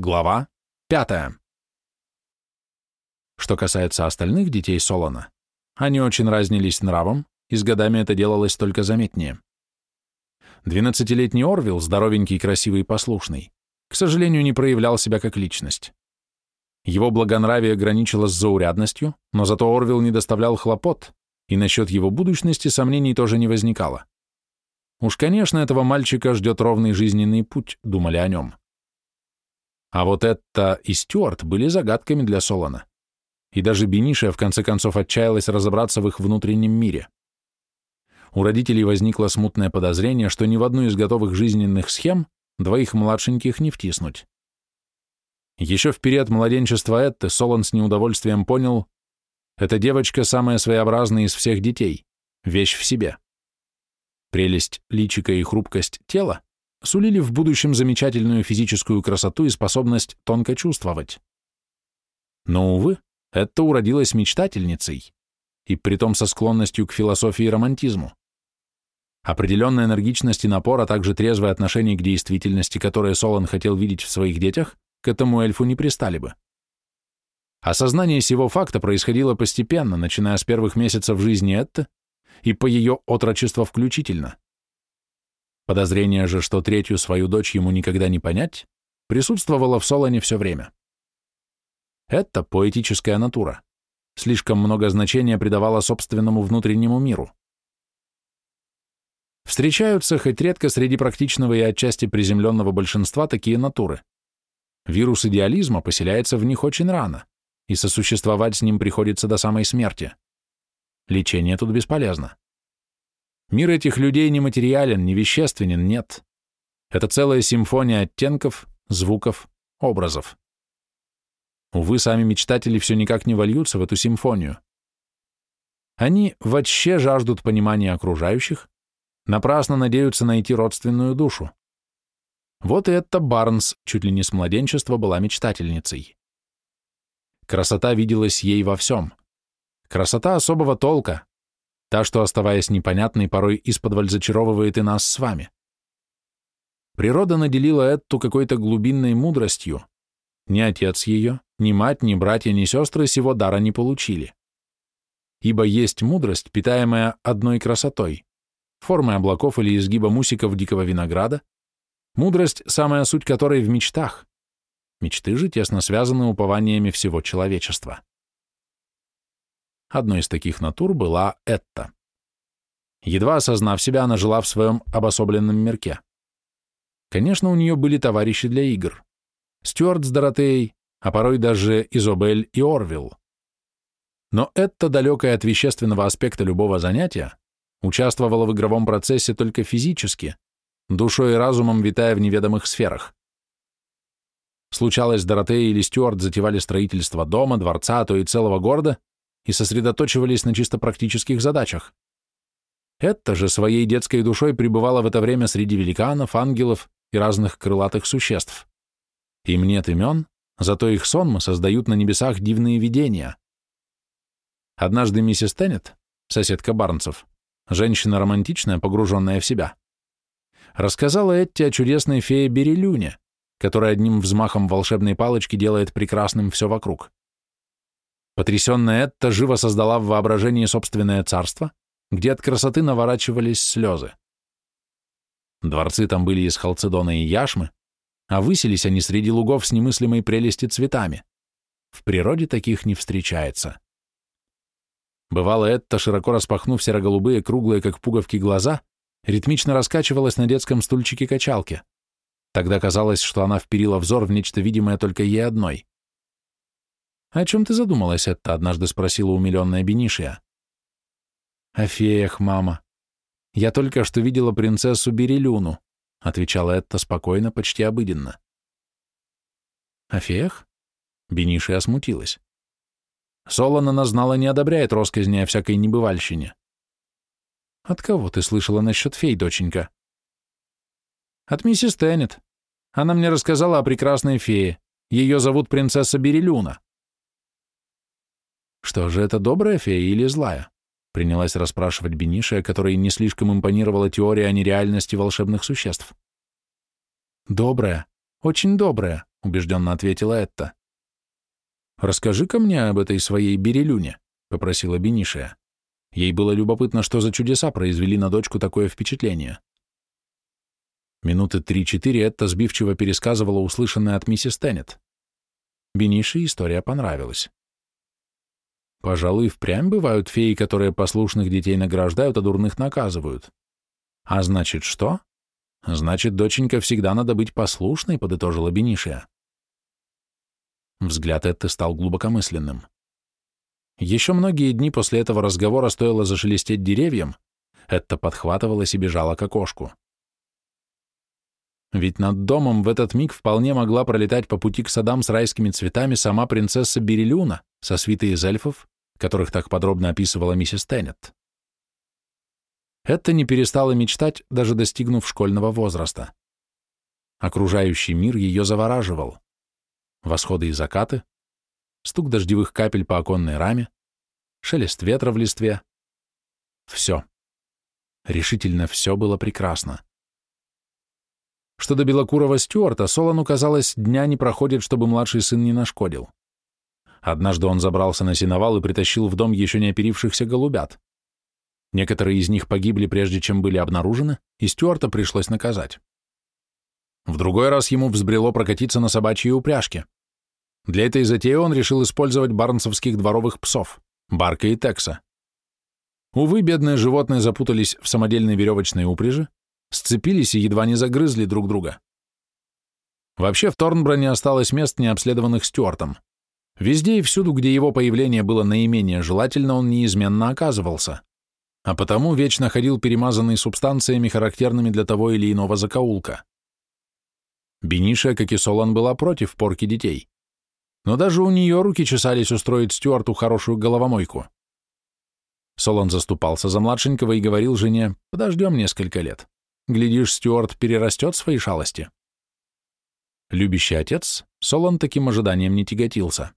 Глава 5. Что касается остальных детей Солона, они очень разнились нравом, и с годами это делалось только заметнее. Двенадцатилетний Орвилл, здоровенький, красивый и послушный, к сожалению, не проявлял себя как личность. Его благонравие граничило с заурядностью, но зато Орвилл не доставлял хлопот, и насчет его будущности сомнений тоже не возникало. Уж, конечно, этого мальчика ждет ровный жизненный путь, думали о нем. А вот это и Стюарт были загадками для Солона. И даже Бениша в конце концов отчаялась разобраться в их внутреннем мире. У родителей возникло смутное подозрение, что ни в одну из готовых жизненных схем двоих младшеньких не втиснуть. Еще в период младенчества Этты Солон с неудовольствием понял, эта девочка самая своеобразная из всех детей, вещь в себе. Прелесть личика и хрупкость тела сулили в будущем замечательную физическую красоту и способность тонко чувствовать. Но, увы, это уродилась мечтательницей, и притом со склонностью к философии и романтизму. Определенная энергичность и напор, а также трезвое отношение к действительности, которое Солон хотел видеть в своих детях, к этому эльфу не пристали бы. Осознание сего факта происходило постепенно, начиная с первых месяцев жизни Этты и по ее отрочество включительно. Подозрение же, что третью свою дочь ему никогда не понять, присутствовало в Солоне все время. Это поэтическая натура. Слишком много значения придавала собственному внутреннему миру. Встречаются хоть редко среди практичного и отчасти приземленного большинства такие натуры. Вирус идеализма поселяется в них очень рано, и сосуществовать с ним приходится до самой смерти. Лечение тут бесполезно. Мир этих людей не материален, не вещественен, нет. Это целая симфония оттенков, звуков, образов. Увы, сами мечтатели все никак не вольются в эту симфонию. Они вообще жаждут понимания окружающих, напрасно надеются найти родственную душу. Вот и эта Барнс чуть ли не с младенчества была мечтательницей. Красота виделась ей во всем. Красота особого толка, та, что, оставаясь непонятной, порой исподволь зачаровывает и нас с вами. Природа наделила Этту какой-то глубинной мудростью. Ни отец ее, ни мать, ни братья, ни сестры сего дара не получили. Ибо есть мудрость, питаемая одной красотой, формой облаков или изгиба мусиков дикого винограда, мудрость, самая суть которой в мечтах. Мечты же тесно связаны упованиями всего человечества. Одной из таких натур была Этта. Едва осознав себя, она жила в своем обособленном мирке. Конечно, у нее были товарищи для игр. Стюарт с Доротеей, а порой даже Изобель и Орвилл. Но Этта, далекая от вещественного аспекта любого занятия, участвовала в игровом процессе только физически, душой и разумом витая в неведомых сферах. Случалось, Доротея или Стюарт затевали строительство дома, дворца, а то и целого города, и сосредоточивались на чисто практических задачах. Это же своей детской душой пребывала в это время среди великанов, ангелов и разных крылатых существ. Им нет имен, зато их сонмы создают на небесах дивные видения. Однажды миссис Теннет, соседка Барнцев, женщина романтичная, погруженная в себя, рассказала Этти о чудесной фее Берилюне, которая одним взмахом волшебной палочки делает прекрасным все вокруг. Потрясенная Этта живо создала в воображении собственное царство, где от красоты наворачивались слезы. Дворцы там были из халцедона и яшмы, а высились они среди лугов с немыслимой прелести цветами. В природе таких не встречается. Бывало, Этта, широко распахнув серо-голубые, круглые, как пуговки, глаза, ритмично раскачивалась на детском стульчике качалке. Тогда казалось, что она вперила взор в нечто видимое только ей одной. «О чем ты задумалась, это?» — однажды спросила умиленная Бенишия. «О феях, мама. Я только что видела принцессу Берилюну», — отвечала Этта спокойно, почти обыденно. «О феях?» Бенишия смутилась. Солон она знала не одобряет росказни о всякой небывальщине. «От кого ты слышала насчет фей, доченька?» «От миссис Теннет. Она мне рассказала о прекрасной фее. Ее зовут принцесса Берилюна». Что же, это добрая фея или злая? Принялась расспрашивать Бениша, которой не слишком импонировала теория о нереальности волшебных существ. Добрая, очень добрая, убежденно ответила Этта. «Расскажи-ка мне об этой своей берелюне», — попросила Бенишия. Ей было любопытно, что за чудеса произвели на дочку такое впечатление. Минуты три-четыре Этта сбивчиво пересказывала услышанное от миссис Теннет. Бениши история понравилась. Пожалуй, впрямь бывают феи, которые послушных детей награждают, а дурных наказывают. А значит, что? Значит, доченька всегда надо быть послушной, подытожила Бенишия. Взгляд Этты стал глубокомысленным. Еще многие дни после этого разговора стоило зашелестеть деревьям, Этта подхватывалась и бежала к окошку. Ведь над домом в этот миг вполне могла пролетать по пути к садам с райскими цветами сама принцесса Берилюна со свитой из эльфов, которых так подробно описывала миссис Теннет. Это не перестала мечтать, даже достигнув школьного возраста. Окружающий мир ее завораживал. Восходы и закаты, стук дождевых капель по оконной раме, шелест ветра в листве. Все. Решительно все было прекрасно. Что до белокурого Стюарта, Солону казалось, дня не проходит, чтобы младший сын не нашкодил. Однажды он забрался на сеновал и притащил в дом еще не оперившихся голубят. Некоторые из них погибли, прежде чем были обнаружены, и Стюарта пришлось наказать. В другой раз ему взбрело прокатиться на собачьей упряжке. Для этой затеи он решил использовать барнсовских дворовых псов, Барка и Текса. Увы, бедные животные запутались в самодельной веревочной упряжи, сцепились и едва не загрызли друг друга. Вообще в Торнброне осталось мест, не обследованных Стюартом. Везде и всюду, где его появление было наименее желательно, он неизменно оказывался, а потому вечно ходил перемазанный субстанциями, характерными для того или иного закоулка. Бениша, как и Солан, была против порки детей. Но даже у нее руки чесались устроить Стюарту хорошую головомойку. Солон заступался за младшенького и говорил жене, подождем несколько лет. Глядишь, Стюарт перерастет свои шалости. Любящий отец, Солон таким ожиданием не тяготился.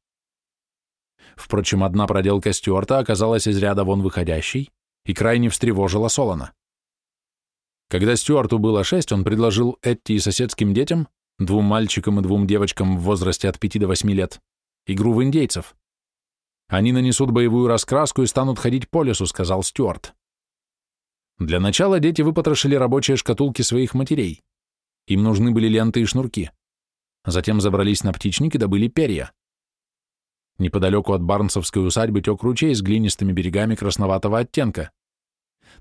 Впрочем, одна проделка Стюарта оказалась из ряда вон выходящей и крайне встревожила Солона. Когда Стюарту было шесть, он предложил Этти и соседским детям, двум мальчикам и двум девочкам в возрасте от пяти до восьми лет, игру в индейцев. Они нанесут боевую раскраску и станут ходить по лесу, сказал Стюарт. Для начала дети выпотрошили рабочие шкатулки своих матерей. Им нужны были ленты и шнурки. Затем забрались на птичник и добыли перья. Неподалеку от Барнсовской усадьбы тек ручей с глинистыми берегами красноватого оттенка.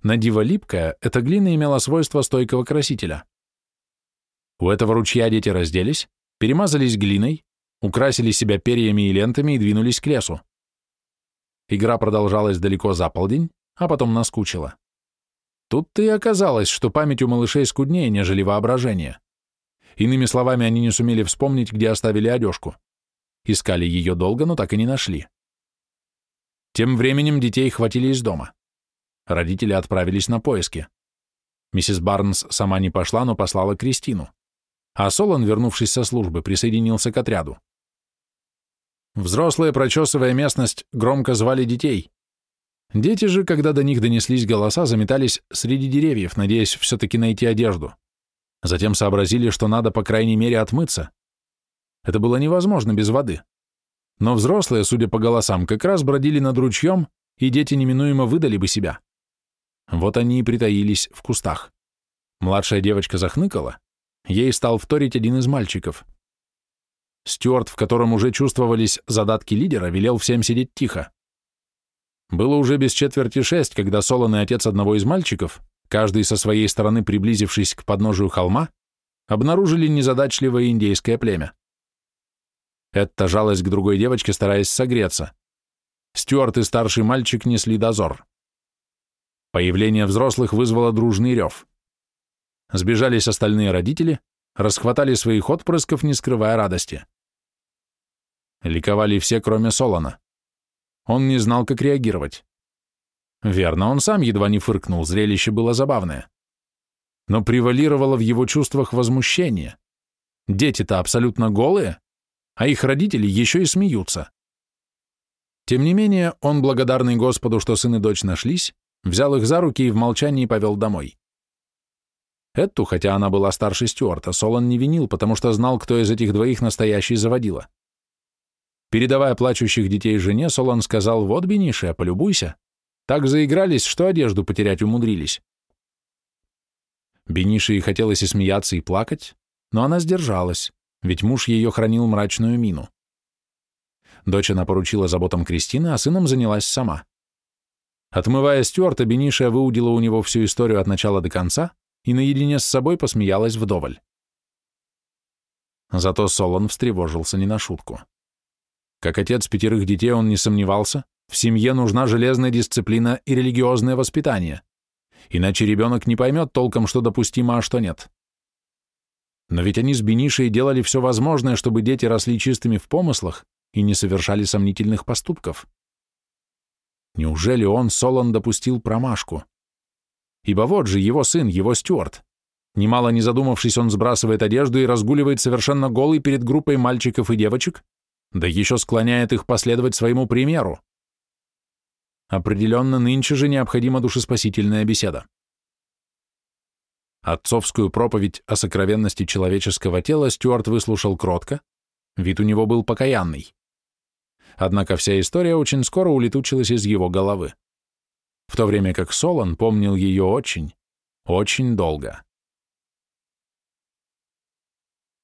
На липкая, эта глина имела свойство стойкого красителя. У этого ручья дети разделись, перемазались глиной, украсили себя перьями и лентами и двинулись к лесу. Игра продолжалась далеко за полдень, а потом наскучила. Тут-то и оказалось, что память у малышей скуднее, нежели воображение. Иными словами, они не сумели вспомнить, где оставили одежку. Искали ее долго, но так и не нашли. Тем временем детей хватили из дома. Родители отправились на поиски. Миссис Барнс сама не пошла, но послала Кристину. А Солон, вернувшись со службы, присоединился к отряду. Взрослые, прочесывая местность, громко звали детей. Дети же, когда до них донеслись голоса, заметались среди деревьев, надеясь все-таки найти одежду. Затем сообразили, что надо, по крайней мере, отмыться. Это было невозможно без воды. Но взрослые, судя по голосам, как раз бродили над ручьем, и дети неминуемо выдали бы себя. Вот они и притаились в кустах. Младшая девочка захныкала. Ей стал вторить один из мальчиков. Стюарт, в котором уже чувствовались задатки лидера, велел всем сидеть тихо. Было уже без четверти шесть, когда Солон и отец одного из мальчиков, каждый со своей стороны приблизившись к подножию холма, обнаружили незадачливое индейское племя. Этта жалась к другой девочке, стараясь согреться. Стюарт и старший мальчик несли дозор. Появление взрослых вызвало дружный рев. Сбежались остальные родители, расхватали своих отпрысков, не скрывая радости. Ликовали все, кроме Солона. Он не знал, как реагировать. Верно, он сам едва не фыркнул, зрелище было забавное. Но превалировало в его чувствах возмущение. Дети-то абсолютно голые, а их родители еще и смеются. Тем не менее, он, благодарный Господу, что сын и дочь нашлись, взял их за руки и в молчании повел домой. Эту, хотя она была старше Стюарта, Солон не винил, потому что знал, кто из этих двоих настоящий заводила. Передавая плачущих детей жене, Солон сказал, «Вот, Бениша, полюбуйся. Так заигрались, что одежду потерять умудрились». Бенише и хотелось и смеяться, и плакать, но она сдержалась, ведь муж ее хранил мрачную мину. Дочь она поручила заботам Кристины, а сыном занялась сама. Отмывая Стюарта, Бениша выудила у него всю историю от начала до конца и наедине с собой посмеялась вдоволь. Зато Солон встревожился не на шутку. Как отец пятерых детей он не сомневался, в семье нужна железная дисциплина и религиозное воспитание, иначе ребенок не поймет толком, что допустимо, а что нет. Но ведь они с Бенишей делали все возможное, чтобы дети росли чистыми в помыслах и не совершали сомнительных поступков. Неужели он, Солон, допустил промашку? Ибо вот же его сын, его Стюарт. Немало не задумавшись, он сбрасывает одежду и разгуливает совершенно голый перед группой мальчиков и девочек, да еще склоняет их последовать своему примеру. Определенно, нынче же необходима душеспасительная беседа. Отцовскую проповедь о сокровенности человеческого тела Стюарт выслушал кротко, вид у него был покаянный. Однако вся история очень скоро улетучилась из его головы, в то время как Солон помнил ее очень, очень долго.